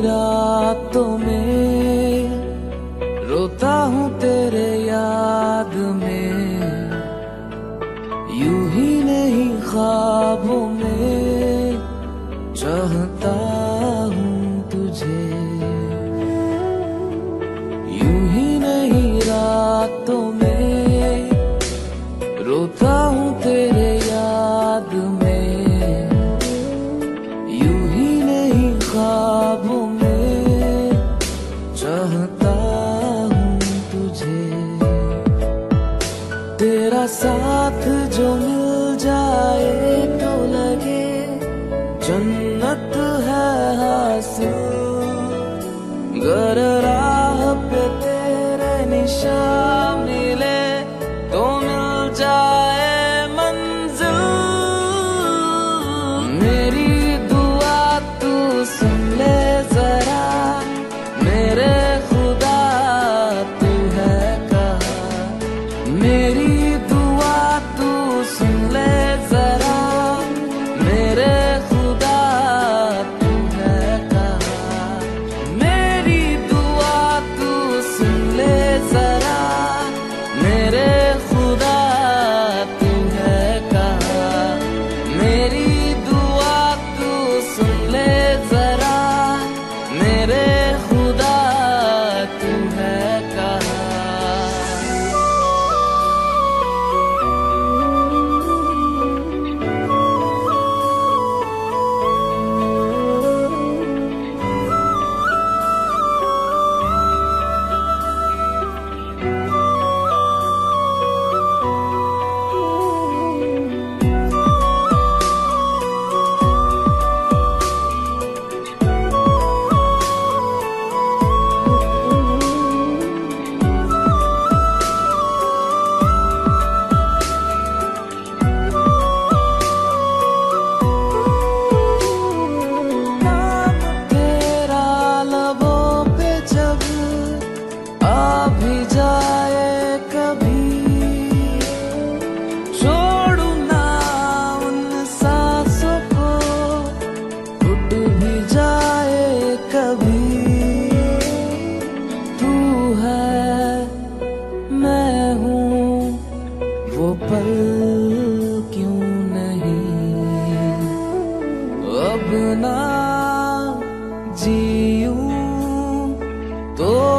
रातों में। रोता हूँ तेरे याद में। यू ही नहीं ख्वाबों में। चाहता जन्नत है हासिल राह पे तेरे निशान मिले तो मिल जाए मंजिल। मेरी दुआ तू सुन ले जरा, मेरे खुदा तू है कहा। मेरी दुआ पल क्यों नहीं? अब ना जीऊं तो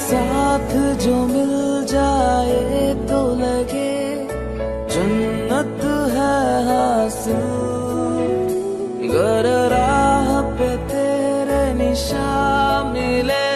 साथ जो मिल जाए तो लगे, जन्नत है हासिल। गर राह पे तेरे निशा मिले।